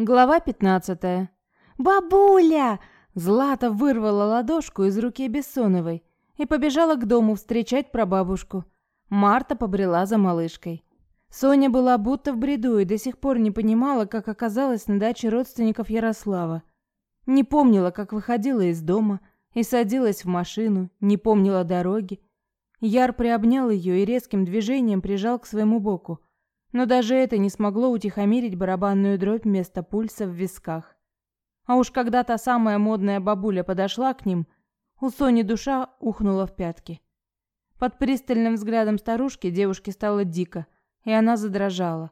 Глава 15. «Бабуля!» Злата вырвала ладошку из руки Бессоновой и побежала к дому встречать прабабушку. Марта побрела за малышкой. Соня была будто в бреду и до сих пор не понимала, как оказалась на даче родственников Ярослава. Не помнила, как выходила из дома и садилась в машину, не помнила дороги. Яр приобнял ее и резким движением прижал к своему боку. Но даже это не смогло утихомирить барабанную дробь вместо пульса в висках. А уж когда та самая модная бабуля подошла к ним, у Сони душа ухнула в пятки. Под пристальным взглядом старушки девушке стало дико, и она задрожала.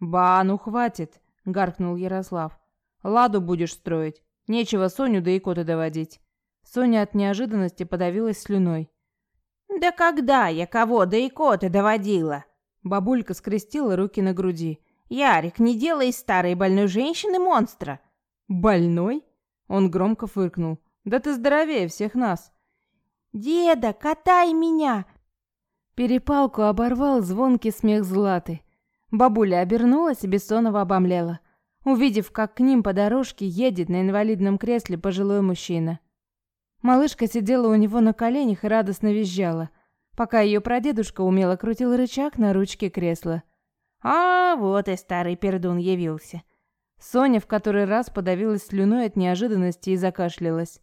«Ба, ну хватит!» — гаркнул Ярослав. «Ладу будешь строить. Нечего Соню до икоты доводить». Соня от неожиданности подавилась слюной. «Да когда я кого до икоты доводила?» Бабулька скрестила руки на груди. «Ярик, не делай из старой больной женщины монстра!» «Больной?» Он громко фыркнул. «Да ты здоровее всех нас!» «Деда, катай меня!» Перепалку оборвал звонкий смех Златы. Бабуля обернулась и бессонно обомлела, увидев, как к ним по дорожке едет на инвалидном кресле пожилой мужчина. Малышка сидела у него на коленях и радостно визжала – пока ее прадедушка умело крутил рычаг на ручке кресла. А вот и старый пердун явился. Соня в который раз подавилась слюной от неожиданности и закашлялась.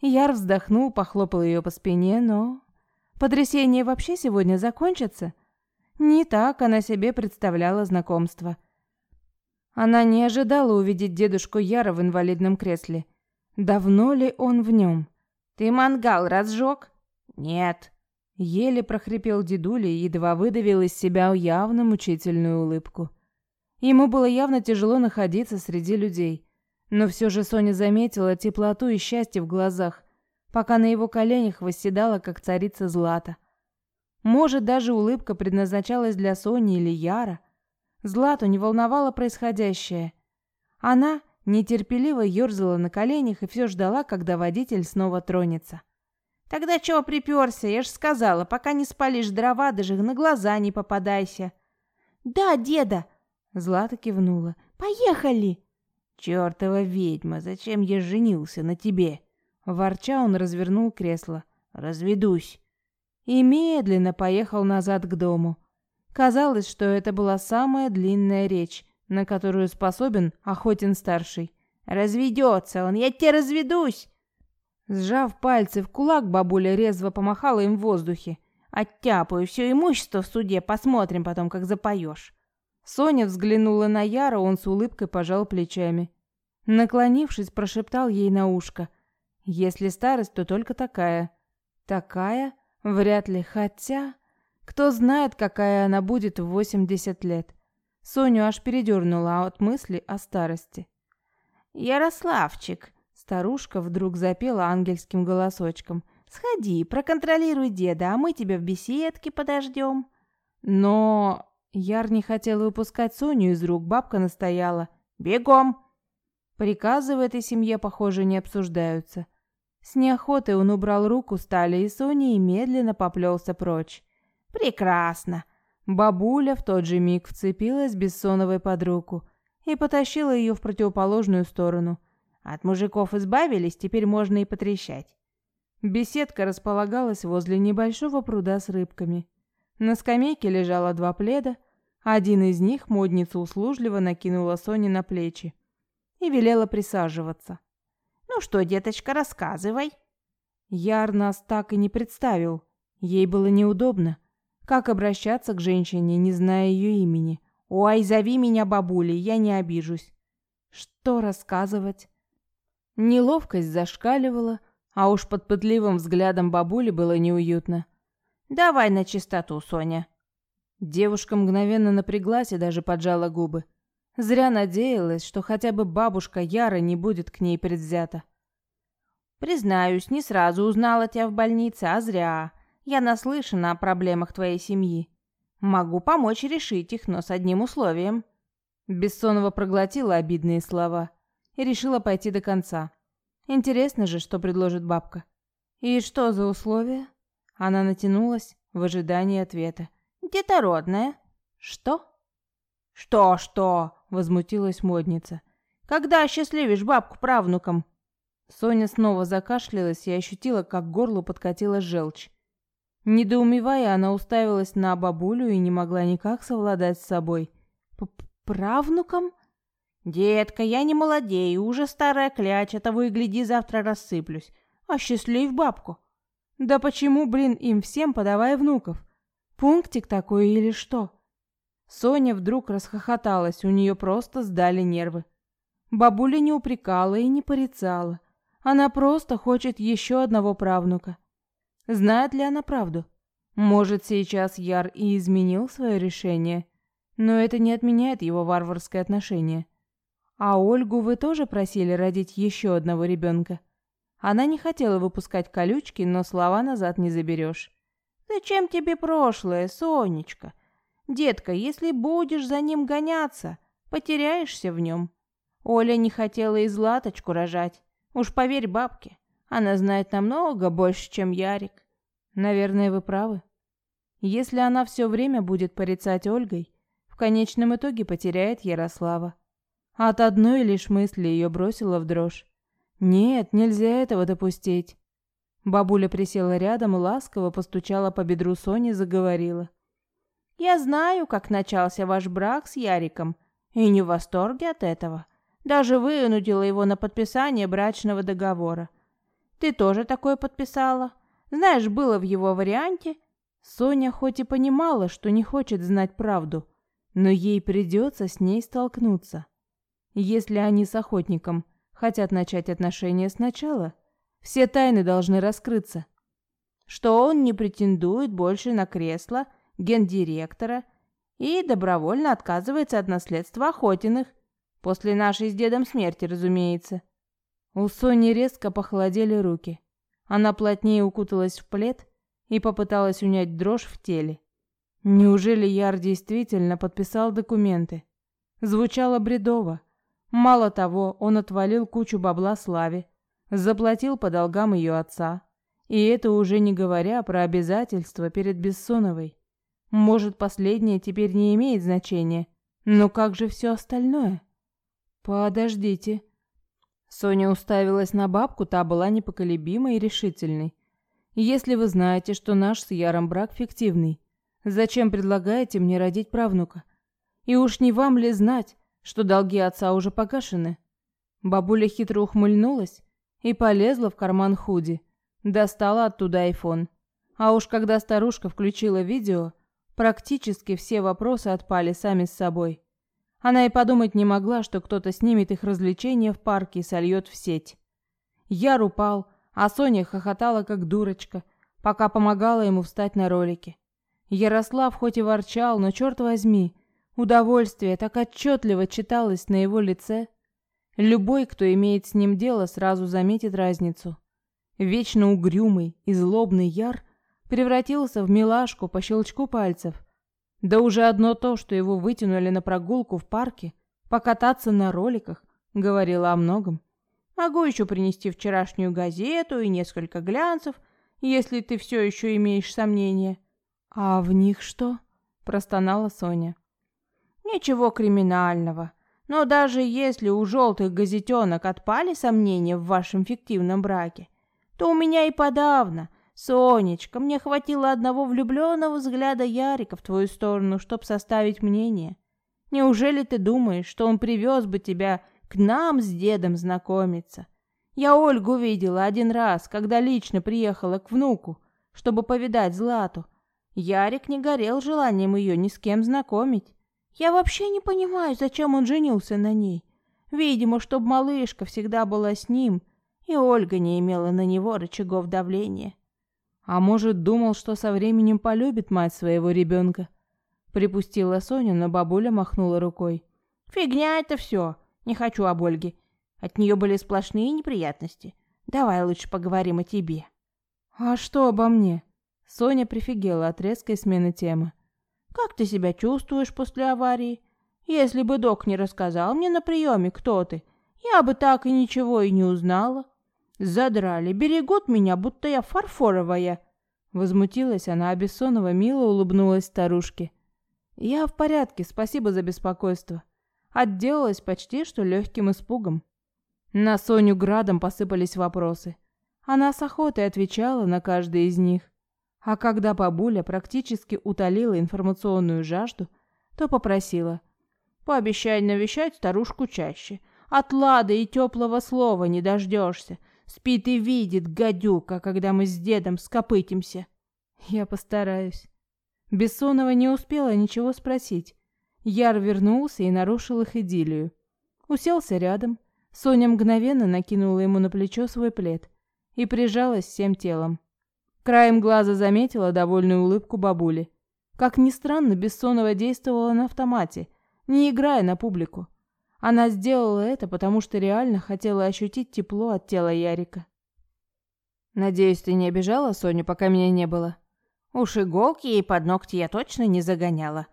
Яр вздохнул, похлопал ее по спине, но потрясение вообще сегодня закончится. Не так она себе представляла знакомство. Она не ожидала увидеть дедушку Яра в инвалидном кресле. Давно ли он в нем? Ты мангал разжег? Нет. Еле прохрипел дедуля и едва выдавил из себя явно мучительную улыбку. Ему было явно тяжело находиться среди людей, но все же Соня заметила теплоту и счастье в глазах, пока на его коленях восседала, как царица Злата. Может, даже улыбка предназначалась для Сони или Яра. Злату не волновало происходящее. Она нетерпеливо ерзала на коленях и все ждала, когда водитель снова тронется. Тогда чего приперся? Я ж сказала, пока не спалишь дрова, даже на глаза не попадайся. Да, деда, Злата кивнула. Поехали. Чёртова ведьма, зачем я женился на тебе? Ворча он развернул кресло. Разведусь. И медленно поехал назад к дому. Казалось, что это была самая длинная речь, на которую способен Охотин-старший. «Разведется он, я тебе разведусь!» Сжав пальцы в кулак, бабуля резво помахала им в воздухе. «Оттяпаю все имущество в суде, посмотрим потом, как запоешь». Соня взглянула на Яра, он с улыбкой пожал плечами. Наклонившись, прошептал ей на ушко. «Если старость, то только такая». «Такая? Вряд ли, хотя...» Кто знает, какая она будет в 80 лет. Соню аж передернула от мысли о старости. «Ярославчик», Старушка вдруг запела ангельским голосочком. «Сходи, проконтролируй деда, а мы тебя в беседке подождем». Но Яр не хотел выпускать Соню из рук, бабка настояла. «Бегом!» Приказы в этой семье, похоже, не обсуждаются. С неохотой он убрал руку Стали и Сони и медленно поплелся прочь. «Прекрасно!» Бабуля в тот же миг вцепилась Бессоновой под руку и потащила ее в противоположную сторону. От мужиков избавились, теперь можно и потрещать. Беседка располагалась возле небольшого пруда с рыбками. На скамейке лежало два пледа, один из них модница услужливо накинула Соне на плечи и велела присаживаться. «Ну что, деточка, рассказывай». Яр нас так и не представил. Ей было неудобно. Как обращаться к женщине, не зная ее имени? «Ой, зови меня бабулей, я не обижусь». «Что рассказывать?» Неловкость зашкаливала, а уж под пытливым взглядом бабули было неуютно. «Давай на чистоту, Соня». Девушка мгновенно напряглась и даже поджала губы. Зря надеялась, что хотя бы бабушка Яра не будет к ней предвзята. «Признаюсь, не сразу узнала тебя в больнице, а зря. Я наслышана о проблемах твоей семьи. Могу помочь решить их, но с одним условием». Бессонова проглотила обидные слова и решила пойти до конца. Интересно же, что предложит бабка. И что за условия? Она натянулась в ожидании ответа. Детородная. Что? Что, что? возмутилась модница. Когда осчастливишь бабку правнукам?» Соня снова закашлялась и ощутила, как к горлу подкатила желчь. Недоумевая, она уставилась на бабулю и не могла никак совладать с собой. П «Правнукам?» «Детка, я не молодею, уже старая кляча, того и гляди, завтра рассыплюсь. Осчастлив бабку». «Да почему, блин, им всем подавай внуков? Пунктик такой или что?» Соня вдруг расхохоталась, у нее просто сдали нервы. Бабуля не упрекала и не порицала. Она просто хочет еще одного правнука. Знает ли она правду? Может, сейчас Яр и изменил свое решение, но это не отменяет его варварское отношение. А Ольгу вы тоже просили родить еще одного ребенка? Она не хотела выпускать колючки, но слова назад не заберешь. «Зачем тебе прошлое, Сонечка? Детка, если будешь за ним гоняться, потеряешься в нем. Оля не хотела и Златочку рожать. Уж поверь бабке, она знает намного больше, чем Ярик. Наверное, вы правы. Если она все время будет порицать Ольгой, в конечном итоге потеряет Ярослава. От одной лишь мысли ее бросило в дрожь. Нет, нельзя этого допустить. Бабуля присела рядом и ласково постучала по бедру Сони, заговорила. «Я знаю, как начался ваш брак с Яриком, и не в восторге от этого. Даже вынудила его на подписание брачного договора. Ты тоже такое подписала? Знаешь, было в его варианте...» Соня хоть и понимала, что не хочет знать правду, но ей придется с ней столкнуться. Если они с охотником хотят начать отношения сначала, все тайны должны раскрыться. Что он не претендует больше на кресло гендиректора и добровольно отказывается от наследства Охотиных, После нашей с дедом смерти, разумеется. У Сони резко похолодели руки. Она плотнее укуталась в плед и попыталась унять дрожь в теле. Неужели Яр действительно подписал документы? Звучало бредово. Мало того, он отвалил кучу бабла Славе, заплатил по долгам ее отца. И это уже не говоря про обязательства перед Бессоновой. Может, последнее теперь не имеет значения, но как же все остальное? «Подождите». Соня уставилась на бабку, та была непоколебимой и решительной. «Если вы знаете, что наш с Яром брак фиктивный, зачем предлагаете мне родить правнука? И уж не вам ли знать, что долги отца уже погашены?» Бабуля хитро ухмыльнулась и полезла в карман худи. Достала оттуда айфон. А уж когда старушка включила видео, практически все вопросы отпали сами с собой. Она и подумать не могла, что кто-то снимет их развлечения в парке и сольет в сеть. Яр упал, а Соня хохотала как дурочка, пока помогала ему встать на ролики. Ярослав хоть и ворчал, но черт возьми, удовольствие так отчетливо читалось на его лице. Любой, кто имеет с ним дело, сразу заметит разницу. Вечно угрюмый и злобный Яр превратился в милашку по щелчку пальцев. Да уже одно то, что его вытянули на прогулку в парке, покататься на роликах, говорило о многом. Могу еще принести вчерашнюю газету и несколько глянцев, если ты все еще имеешь сомнения. А в них что? простонала Соня. Ничего криминального. Но даже если у желтых газетенок отпали сомнения в вашем фиктивном браке, то у меня и подавно «Сонечка, мне хватило одного влюбленного взгляда Ярика в твою сторону, чтоб составить мнение. Неужели ты думаешь, что он привез бы тебя к нам с дедом знакомиться? Я Ольгу видела один раз, когда лично приехала к внуку, чтобы повидать Злату. Ярик не горел желанием ее ни с кем знакомить. Я вообще не понимаю, зачем он женился на ней. Видимо, чтобы малышка всегда была с ним, и Ольга не имела на него рычагов давления. А может, думал, что со временем полюбит мать своего ребенка. Припустила Соня, но бабуля махнула рукой. «Фигня это все. Не хочу об Ольге. От нее были сплошные неприятности. Давай лучше поговорим о тебе». «А что обо мне?» Соня прифигела от резкой смены темы. «Как ты себя чувствуешь после аварии? Если бы док не рассказал мне на приеме, кто ты, я бы так и ничего и не узнала». Задрали, берегут меня, будто я фарфоровая. Возмутилась она, а Бессонова мило улыбнулась старушке. Я в порядке, спасибо за беспокойство. Отделалась почти что легким испугом. На Соню градом посыпались вопросы. Она с охотой отвечала на каждый из них. А когда бабуля практически утолила информационную жажду, то попросила. «Пообещай навещать старушку чаще. От лады и теплого слова не дождешься. Спит и видит, гадюка, когда мы с дедом скопытимся». «Я постараюсь». Бессонова не успела ничего спросить. Яр вернулся и нарушил их идиллию. Уселся рядом. Соня мгновенно накинула ему на плечо свой плед и прижалась всем телом. Краем глаза заметила довольную улыбку бабули. Как ни странно, Бессонова действовала на автомате, не играя на публику. Она сделала это, потому что реально хотела ощутить тепло от тела Ярика. «Надеюсь, ты не обижала Соню, пока меня не было?» Уж иголки ей под ногти я точно не загоняла.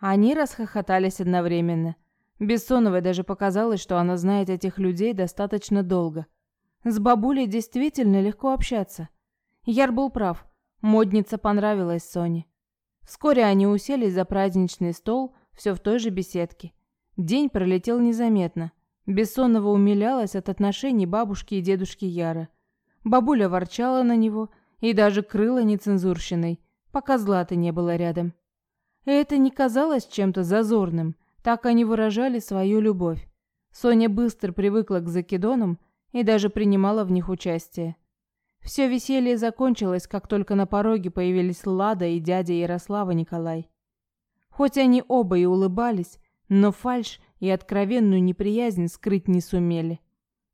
Они расхохотались одновременно. Бессоновой даже показалось, что она знает этих людей достаточно долго. С бабулей действительно легко общаться. Яр был прав. Модница понравилась Соне. Вскоре они уселись за праздничный стол, все в той же беседке. День пролетел незаметно. Бессонова умилялась от отношений бабушки и дедушки Яра. Бабуля ворчала на него и даже крыла нецензурщиной, пока Златы не было рядом. Это не казалось чем-то зазорным, так они выражали свою любовь. Соня быстро привыкла к закидонам и даже принимала в них участие. Все веселье закончилось, как только на пороге появились Лада и дядя Ярослава Николай. Хоть они оба и улыбались, но фальшь и откровенную неприязнь скрыть не сумели.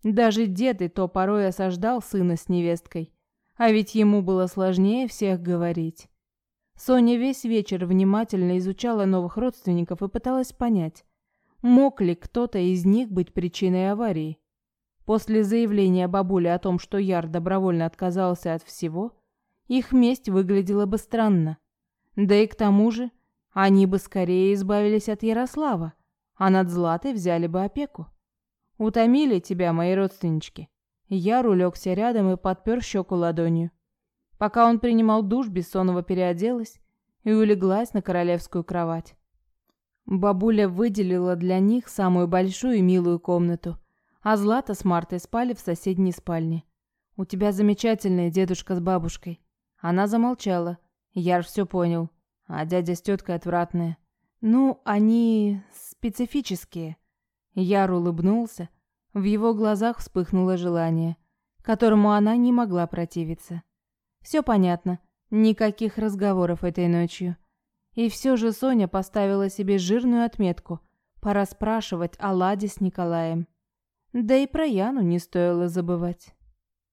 Даже дед и то порой осаждал сына с невесткой, а ведь ему было сложнее всех говорить. Соня весь вечер внимательно изучала новых родственников и пыталась понять, мог ли кто-то из них быть причиной аварии. После заявления бабули о том, что Яр добровольно отказался от всего, их месть выглядела бы странно. Да и к тому же, они бы скорее избавились от Ярослава, а над Златой взяли бы опеку. Утомили тебя мои родственнички. Яр улегся рядом и подпер щеку ладонью. Пока он принимал душ, Бессонова переоделась и улеглась на королевскую кровать. Бабуля выделила для них самую большую и милую комнату, а Злата с Мартой спали в соседней спальне. «У тебя замечательная дедушка с бабушкой». Она замолчала. Яр все понял, а дядя с теткой отвратные. «Ну, они специфические». Яр улыбнулся. В его глазах вспыхнуло желание, которому она не могла противиться. Все понятно. Никаких разговоров этой ночью. И все же Соня поставила себе жирную отметку. Пора спрашивать о Ладе с Николаем. Да и про Яну не стоило забывать.